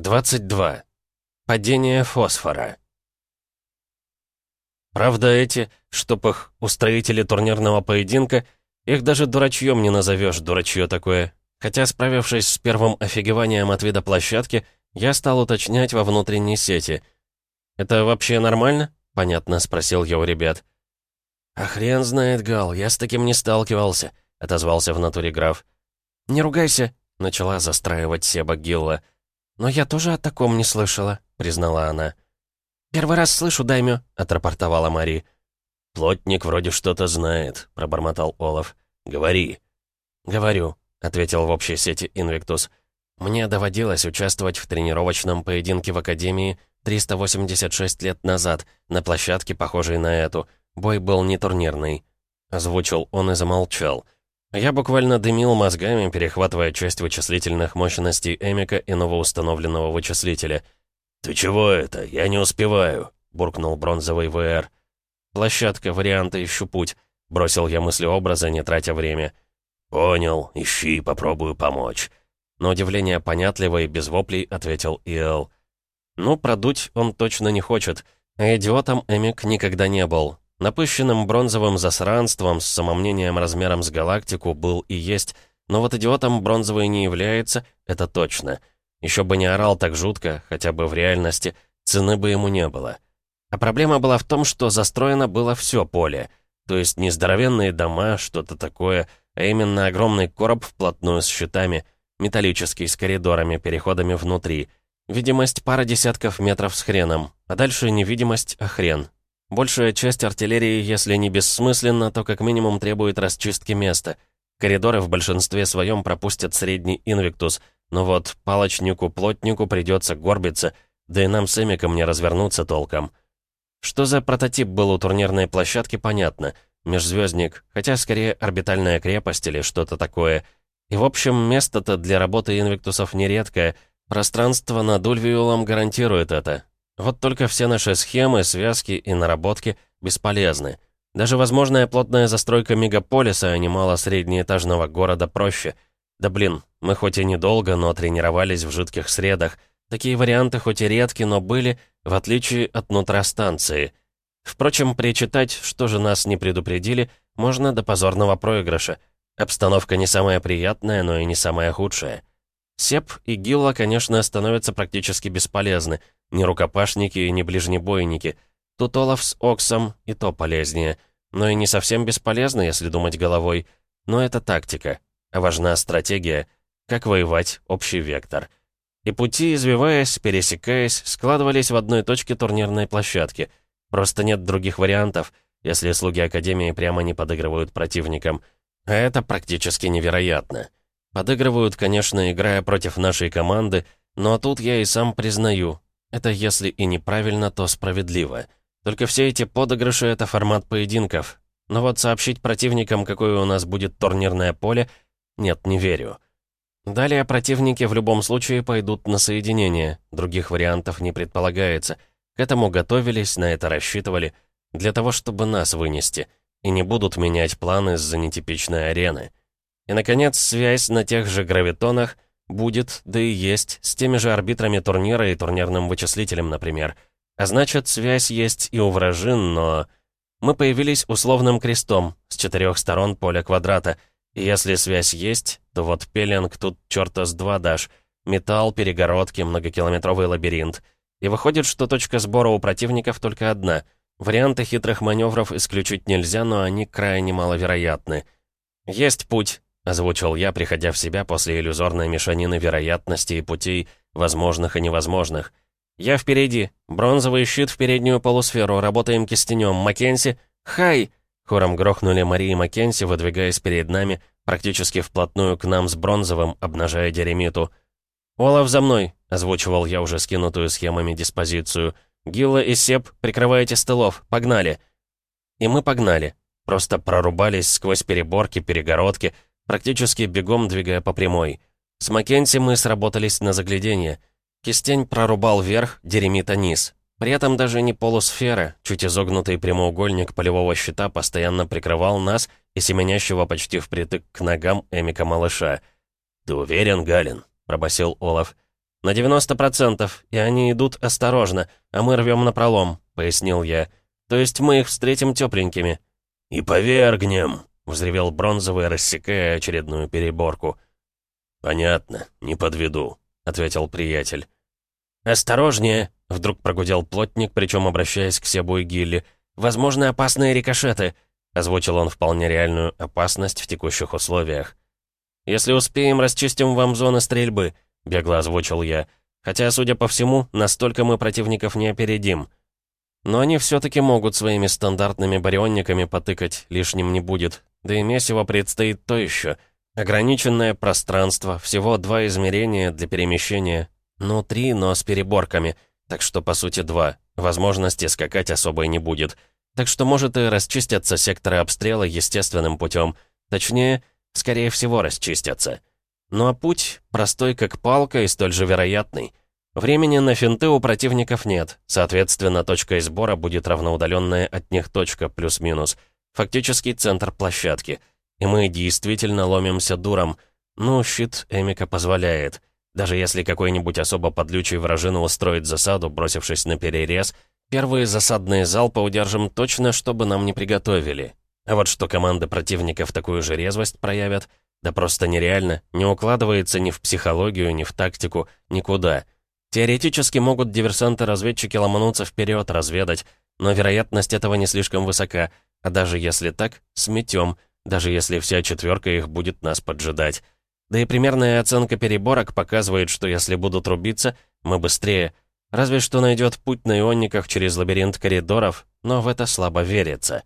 22. Падение фосфора. Правда, эти, чтоб их устроители турнирного поединка, их даже дурачьем не назовешь, дурачье такое. Хотя, справившись с первым офигеванием от вида площадки, я стал уточнять во внутренней сети. «Это вообще нормально?» — понятно спросил я у ребят. «А хрен знает, Гал, я с таким не сталкивался», — отозвался в натуре граф. «Не ругайся», — начала застраивать Себа Гилла. «Но я тоже о таком не слышала», — признала она. «Первый раз слышу, Даймё», — отрапортовала Мари. «Плотник вроде что-то знает», — пробормотал Олаф. «Говори». «Говорю», — ответил в общей сети Инвиктус. «Мне доводилось участвовать в тренировочном поединке в Академии 386 лет назад, на площадке, похожей на эту. Бой был не турнирный». Озвучил он и замолчал. Я буквально дымил мозгами, перехватывая часть вычислительных мощностей Эмика и новоустановленного вычислителя. «Ты чего это? Я не успеваю», — буркнул бронзовый ВР. «Площадка, варианты, ищу путь», — бросил я мысли-образа, не тратя время. «Понял, ищи, попробую помочь». На удивление понятливо и без воплей ответил Иэл. «Ну, продуть он точно не хочет, а идиотом Эмик никогда не был. Напыщенным бронзовым засранством с самомнением размером с галактику был и есть, но вот идиотом бронзовый не является, это точно. Еще бы не орал так жутко, хотя бы в реальности, цены бы ему не было. А проблема была в том, что застроено было все поле. То есть не здоровенные дома, что-то такое, а именно огромный короб вплотную с щитами, металлический, с коридорами, переходами внутри. Видимость пара десятков метров с хреном, а дальше невидимость, а хрен. Большая часть артиллерии, если не бессмысленно, то как минимум требует расчистки места. Коридоры в большинстве своем пропустят средний инвиктус, но вот палочнику-плотнику придется горбиться, да и нам с Эмиком не развернуться толком. Что за прототип был у турнирной площадки, понятно. Межзвездник, хотя скорее орбитальная крепость или что-то такое. И в общем, место-то для работы инвиктусов нередкое. Пространство над Ульвиулом гарантирует это. Вот только все наши схемы, связки и наработки бесполезны. Даже возможная плотная застройка мегаполиса, а не мало среднеэтажного города проще. Да блин, мы хоть и недолго, но тренировались в жидких средах. Такие варианты хоть и редки, но были, в отличие от нутра станции. Впрочем, причитать, что же нас не предупредили, можно до позорного проигрыша. Обстановка не самая приятная, но и не самая худшая. Сеп и Гилла, конечно, становятся практически бесполезны — ни рукопашники, ни ближнебойники. Тут Олаф с Оксом и то полезнее. Но и не совсем бесполезно, если думать головой. Но это тактика. А важна стратегия. Как воевать, общий вектор. И пути, извиваясь, пересекаясь, складывались в одной точке турнирной площадки. Просто нет других вариантов, если слуги Академии прямо не подыгрывают противникам. А это практически невероятно. Подыгрывают, конечно, играя против нашей команды, но тут я и сам признаю, это если и неправильно, то справедливо. Только все эти подыгрыши — это формат поединков. Но вот сообщить противникам, какое у нас будет турнирное поле, нет, не верю. Далее противники в любом случае пойдут на соединение, других вариантов не предполагается. К этому готовились, на это рассчитывали, для того, чтобы нас вынести, и не будут менять планы из-за нетипичной арены. И, наконец, связь на тех же гравитонах — Будет, да и есть, с теми же арбитрами турнира и турнирным вычислителем, например. А значит, связь есть и у вражин, но... Мы появились условным крестом с четырех сторон поля квадрата. И если связь есть, то вот пеленг тут черта с два дашь. Металл, перегородки, многокилометровый лабиринт. И выходит, что точка сбора у противников только одна. Варианты хитрых маневров исключить нельзя, но они крайне маловероятны. Есть путь, Озвучил я, приходя в себя после иллюзорной мешанины вероятностей и путей, возможных и невозможных. «Я впереди. Бронзовый щит в переднюю полусферу. Работаем кистенем. Маккенси. Хай!» Хором грохнули Марии и Маккенси, выдвигаясь перед нами, практически вплотную к нам с бронзовым, обнажая Деремиту. «Олаф за мной!» — озвучивал я уже скинутую схемами диспозицию. «Гилла и Сеп, прикрывайте с. Погнали!» И мы погнали. Просто прорубались сквозь переборки, перегородки — практически бегом двигая по прямой. С Маккензи мы сработались на заглядение. Кистень прорубал вверх, деремита низ. При этом даже не полусфера, чуть изогнутый прямоугольник полевого щита постоянно прикрывал нас и семенящего почти впритык к ногам Эмика-малыша. «Ты уверен, Галин?» — пробасил Олаф. «На 90%, и они идут осторожно, а мы рвем напролом», — пояснил я. «То есть мы их встретим тепленькими». «И повергнем», — взревел бронзовый, рассекая очередную переборку. «Понятно, не подведу», — ответил приятель. «Осторожнее!» — вдруг прогудел плотник, причем обращаясь к Себу и Гилли. «Возможны опасные рикошеты!» — озвучил он вполне реальную опасность в текущих условиях. «Если успеем, расчистим вам зоны стрельбы», — бегло озвучил я. «Хотя, судя по всему, настолько мы противников не опередим». Но они все-таки могут своими стандартными барионниками потыкать, лишним не будет. Да и месиво предстоит то еще. Ограниченное пространство, всего два измерения для перемещения. Ну, три, но с переборками. Так что, по сути, два. Возможности скакать особой не будет. Так что, может, и расчистятся секторы обстрела естественным путем. Точнее, скорее всего, расчистятся. Ну а путь простой как палка и столь же вероятный. Времени на финты у противников нет, соответственно, точкой сбора будет равноудаленная от них точка плюс-минус. Фактически центр площадки. И мы действительно ломимся дуром. Ну, щит Эмика позволяет. Даже если какой-нибудь особо подлючий вражина устроит засаду, бросившись на перерез, первые засадные залпы удержим точно, чтобы нам не приготовили. А вот что команды противников такую же резвость проявят, да просто нереально, не укладывается ни в психологию, ни в тактику, никуда. Теоретически могут диверсанты-разведчики ломануться вперед, разведать, но вероятность этого не слишком высока, а даже если так, сметем, даже если вся четверка их будет нас поджидать. Да и примерная оценка переборок показывает, что если будут рубиться, мы быстрее. Разве что найдет путь на ионниках через лабиринт коридоров, но в это слабо верится.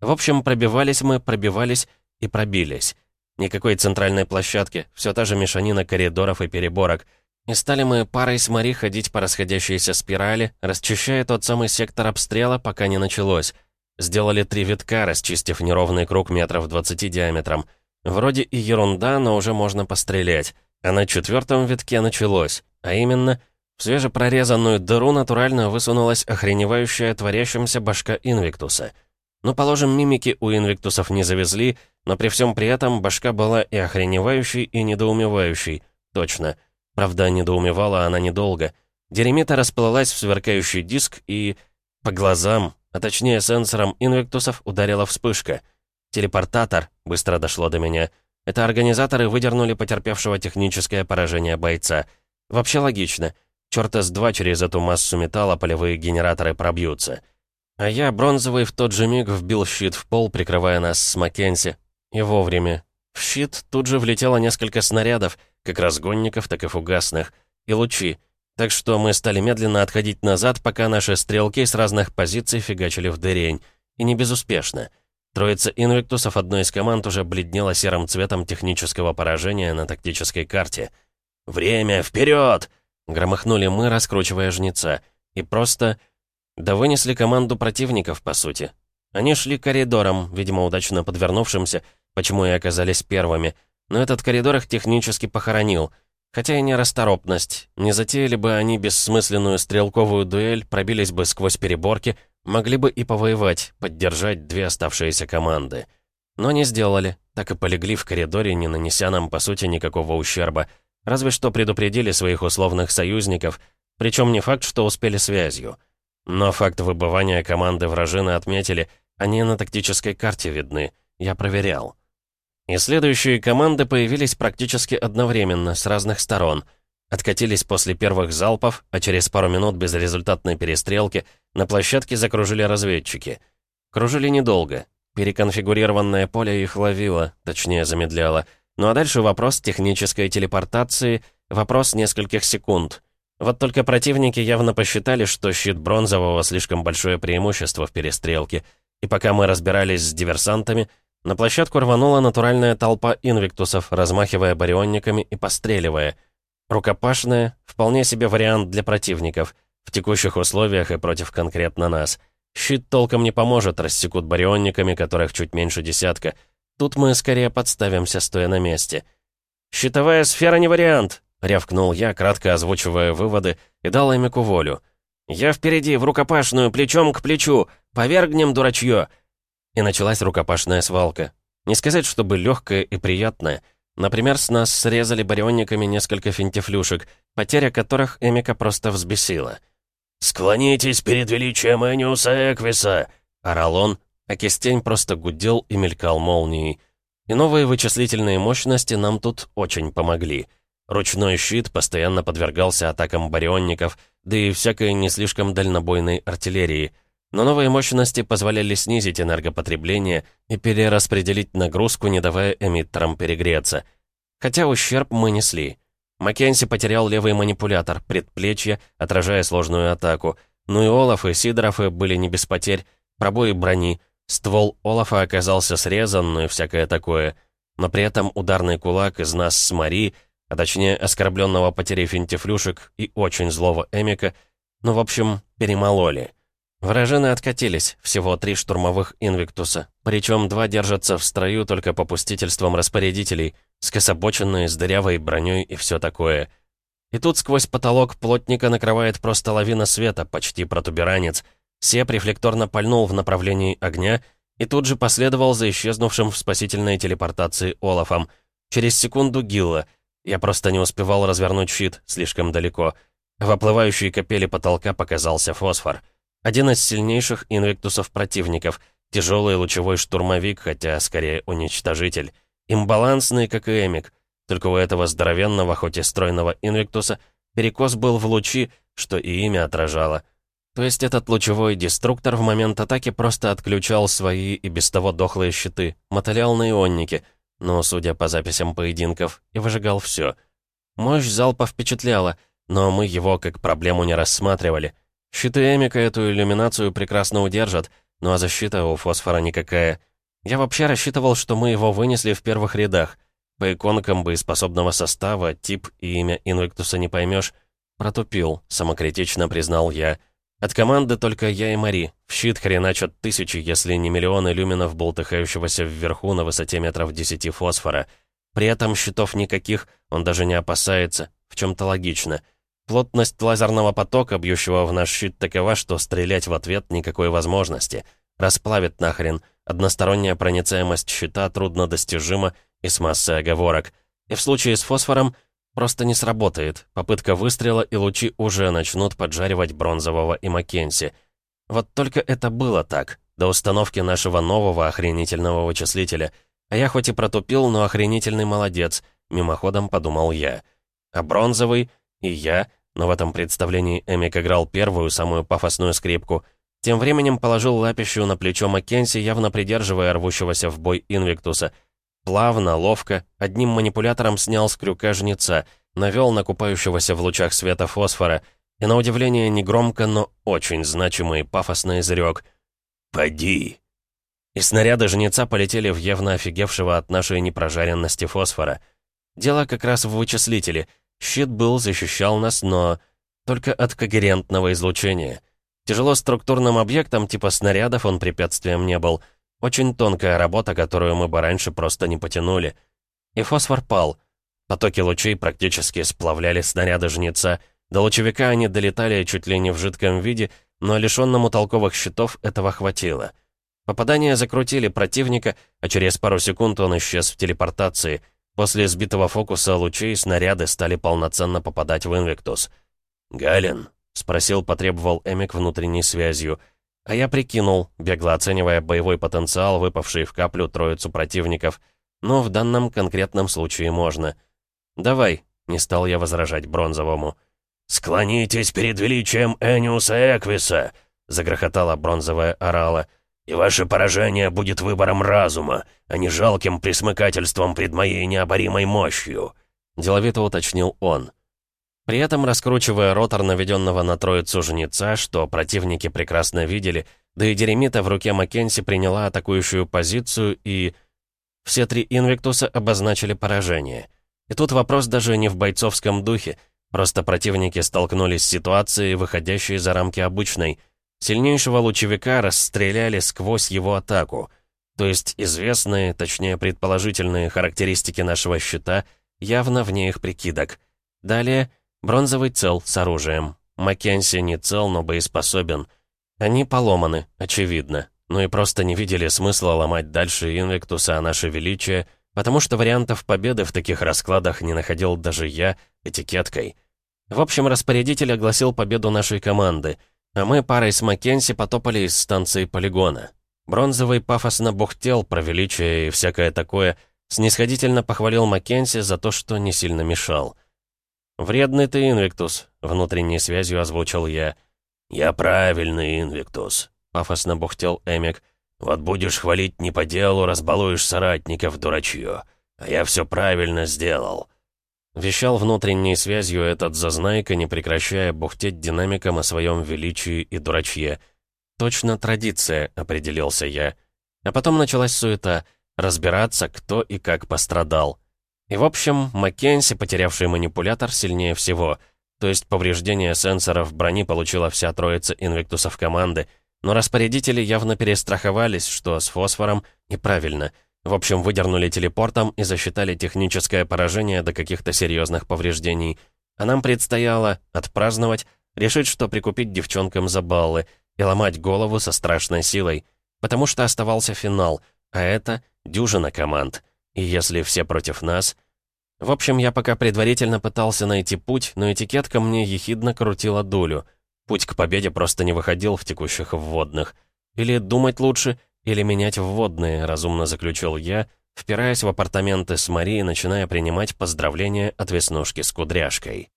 В общем, пробивались мы, пробивались и пробились. Никакой центральной площадки, все та же мешанина коридоров и переборок. И стали мы парой с Мари ходить по расходящейся спирали, расчищая тот самый сектор обстрела, пока не началось. Сделали три витка, расчистив неровный круг метров 20 диаметром. Вроде и ерунда, но уже можно пострелять. А на четвертом витке началось. А именно, в свежепрорезанную дыру натурально высунулась охреневающая творящимся башка Инвиктуса. Ну, положим, мимики у Инвиктусов не завезли, но при всем при этом башка была и охреневающей, и недоумевающей. Точно. Правда, недоумевала она недолго. Деремита расплылась в сверкающий диск и... По глазам, а точнее сенсором Инвиктусов ударила вспышка — Телепортатор, быстро дошло до меня. Это организаторы выдернули потерпевшего техническое поражение бойца. Вообще логично. Чёрта с два через эту массу металла полевые генераторы пробьются. А я, бронзовый, в тот же миг вбил щит в пол, прикрывая нас с Маккензи. И вовремя. В щит тут же влетело несколько снарядов, как разгонников, так и фугасных, и лучи. Так что мы стали медленно отходить назад, пока наши стрелки с разных позиций фигачили в дырень. И не безуспешно. Троица инвиктусов одной из команд уже бледнела серым цветом технического поражения на тактической карте. «Время, вперед!» Громыхнули мы, раскручивая жнеца. И просто... Да вынесли команду противников, по сути. Они шли коридором, видимо, удачно подвернувшимся, почему и оказались первыми. Но этот коридор их технически похоронил. Хотя и не расторопность. Не затеяли бы они бессмысленную стрелковую дуэль, пробились бы сквозь переборки, Могли бы и повоевать, поддержать две оставшиеся команды. Но не сделали, так и полегли в коридоре, не нанеся нам, по сути, никакого ущерба. Разве что предупредили своих условных союзников, причем не факт, что успели связью. Но факт выбывания команды вражины отметили, они на тактической карте видны, я проверял. И следующие команды появились практически одновременно, с разных сторон — Откатились после первых залпов, а через пару минут безрезультатной перестрелки на площадке закружили разведчики. Кружили недолго. Переконфигурированное поле их ловило, точнее замедляло. Ну а дальше вопрос технической телепортации, вопрос нескольких секунд. Вот только противники явно посчитали, что щит бронзового слишком большое преимущество в перестрелке. И пока мы разбирались с диверсантами, на площадку рванула натуральная толпа инвиктусов, размахивая барионниками и постреливая — Рукопашная — вполне себе вариант для противников, в текущих условиях и против конкретно нас. Щит толком не поможет, рассекут барионниками, которых чуть меньше десятка. Тут мы скорее подставимся, стоя на месте. «Щитовая сфера не вариант», — рявкнул я, кратко озвучивая выводы, и дал Эмику волю. «Я впереди, в рукопашную, плечом к плечу! Повергнем, дурачье!» И началась рукопашная свалка. Не сказать, чтобы легкая и приятная — Например, с нас срезали барионниками несколько финтифлюшек, потеря которых Эмика просто взбесила. «Склонитесь перед величием Эниуса Эквиса!» — орал он, а кистень просто гудел и мелькал молнией. И новые вычислительные мощности нам тут очень помогли. Ручной щит постоянно подвергался атакам барионников, да и всякой не слишком дальнобойной артиллерии. Но новые мощности позволяли снизить энергопотребление и перераспределить нагрузку, не давая эмиттерам перегреться. Хотя ущерб мы несли. Маккензи потерял левый манипулятор, предплечье, отражая сложную атаку. Ну и Олаф и Сидоров были не без потерь, пробои брони. Ствол Олафа оказался срезан, ну и всякое такое. Но при этом ударный кулак из нас с Мари, а точнее оскорбленного потерей финтифлюшек и очень злого Эмика, ну, в общем, перемололи. Вражины откатились, всего три штурмовых инвиктуса, причем два держатся в строю только попустительством распорядителей, скособоченные, с дырявой броней и все такое. И тут сквозь потолок плотника накрывает просто лавина света, почти протуберанец. Сеп рефлекторно пальнул в направлении огня и тут же последовал за исчезнувшим в спасительной телепортации Олафом. Через секунду Гилла. Я просто не успевал развернуть щит слишком далеко. В оплывающей капели потолка показался фосфор — один из сильнейших инвиктусов противников. Тяжелый лучевой штурмовик, хотя скорее уничтожитель. Имбалансный, как и Эмик. Только у этого здоровенного, хоть и стройного инвиктуса, перекос был в лучи, что и имя отражало. То есть этот лучевой деструктор в момент атаки просто отключал свои и без того дохлые щиты, мотылял на ионнике, но, судя по записям поединков, и выжигал все. Мощь залпа впечатляла, но мы его как проблему не рассматривали — Щиты Эмика эту иллюминацию прекрасно удержат, ну а защита у фосфора никакая. Я вообще рассчитывал, что мы его вынесли в первых рядах. По иконкам боеспособного состава, тип и имя Инвиктуса не поймешь. Протупил, самокритично признал я. От команды только я и Мари. В щит хреначат тысячи, если не миллионы люминов, болтыхающегося вверху на высоте метров десяти фосфора. При этом щитов никаких, он даже не опасается, в чем-то логично — Плотность лазерного потока, бьющего в наш щит, такова, что стрелять в ответ никакой возможности. Расплавит нахрен. Односторонняя проницаемость щита трудно достижима и с массой оговорок. И в случае с фосфором просто не сработает. Попытка выстрела и лучи уже начнут поджаривать бронзового и Маккенси. Вот только это было так, до установки нашего нового охренительного вычислителя. А я хоть и протупил, но охренительный молодец, мимоходом подумал я. А бронзовый — и я, но в этом представлении Эмик играл первую, самую пафосную скрипку, тем временем положил лапищу на плечо Маккенси, явно придерживая рвущегося в бой Инвиктуса. Плавно, ловко, одним манипулятором снял с крюка жнеца, навел на купающегося в лучах света фосфора, и, на удивление, негромко, но очень значимый и пафосно изрек «Поди!». И снаряды жнеца полетели в явно офигевшего от нашей непрожаренности фосфора. Дело как раз в вычислителе — Щит был, защищал нас, но только от когерентного излучения. Тяжело структурным объектам типа снарядов он препятствием не был. Очень тонкая работа, которую мы бы раньше просто не потянули. И фосфор пал. Потоки лучей практически сплавляли снаряды жнеца. До лучевика они долетали чуть ли не в жидком виде, но лишенному толковых щитов этого хватило. Попадания закрутили противника, а через пару секунд он исчез в телепортации — После сбитого фокуса лучей снаряды стали полноценно попадать в Инвиктус. «Гален?» — спросил, потребовал Эмик внутренней связью. А я прикинул, бегло оценивая боевой потенциал, выпавший в каплю троицу противников. Но в данном конкретном случае можно. «Давай», — не стал я возражать Бронзовому. «Склонитесь перед величием Эниуса Эквиса!» — загрохотала бронзовая орала. И ваше поражение будет выбором разума, а не жалким присмыкательством пред моей необоримой мощью», — деловито уточнил он. При этом раскручивая ротор наведенного на троицу жнеца, что противники прекрасно видели, да и Деремита в руке Маккенси приняла атакующую позицию и... Все три инвиктуса обозначили поражение. И тут вопрос даже не в бойцовском духе, просто противники столкнулись с ситуацией, выходящей за рамки обычной — Сильнейшего лучевика расстреляли сквозь его атаку. То есть известные, точнее предположительные характеристики нашего щита явно вне их прикидок. Далее бронзовый цел с оружием. Маккенси не цел, но боеспособен. Они поломаны, очевидно. Ну и просто не видели смысла ломать дальше Инвиктуса о наше величие, потому что вариантов победы в таких раскладах не находил даже я этикеткой. В общем, распорядитель огласил победу нашей команды, а мы парой с Маккенси потопали из станции полигона. Бронзовый пафосно бухтел про величие и всякое такое, снисходительно похвалил Маккенси за то, что не сильно мешал. «Вредный ты, Инвиктус», — внутренней связью озвучил я. «Я правильный, Инвиктус», — пафосно бухтел Эмик. «Вот будешь хвалить не по делу, разбалуешь соратников, дурачье. А я все правильно сделал». Вещал внутренней связью этот зазнайка, не прекращая бухтеть динамиком о своем величии и дурачье. «Точно традиция», — определился я. А потом началась суета, разбираться, кто и как пострадал. И в общем, Маккенси, потерявший манипулятор, сильнее всего. То есть повреждение сенсоров брони получила вся троица инвиктусов команды, но распорядители явно перестраховались, что с фосфором неправильно — в общем, выдернули телепортом и засчитали техническое поражение до каких-то серьезных повреждений. А нам предстояло отпраздновать, решить, что прикупить девчонкам за баллы и ломать голову со страшной силой. Потому что оставался финал, а это дюжина команд. И если все против нас... В общем, я пока предварительно пытался найти путь, но этикетка мне ехидно крутила долю. Путь к победе просто не выходил в текущих вводных. Или думать лучше — или менять вводные, разумно заключил я, впираясь в апартаменты с Марией, начиная принимать поздравления от Веснушки с кудряшкой.